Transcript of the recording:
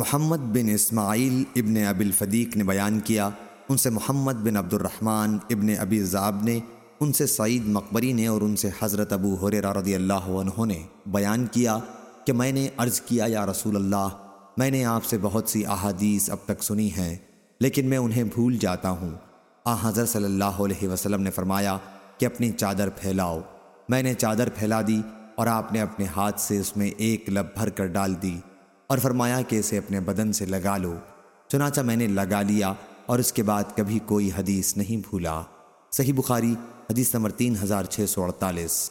محمد بن اسماعیل ابن ابی الفدیق نے بیان کیا۔ ان سے محمد بن عبد الرحمن ابن ابی زعب نے، ان سے سعید مقبری نے اور ان سے حضرت ابو حریرہ رضی اللہ عنہ نے بیان کیا کہ میں نے عرض کیا، یا رسول اللہ، میں نے آپ سے بہت سی احادیث اب تک سنی ہیں، لیکن میں انہیں بھول جاتا ہوں۔ آ حضرت صلی اللہ علیہ وسلم نے فرمایا کہ اپنی چادر پھیلاؤ۔ میں نے چادر پھیلا دی اور آپ نے اپنے ہاتھ سے اس میں ایک لب بھر کر ڈال دی۔ اور فرمایا کہ اسے اپنے بدن سے لگا لو، چنانچہ میں نے لگا لیا اور اس کے بعد کبھی کوئی حدیث نہیں بھولا۔ صحیح بخاری، حدیث نمبر تین ہزار چھ سو اڑتالیس۔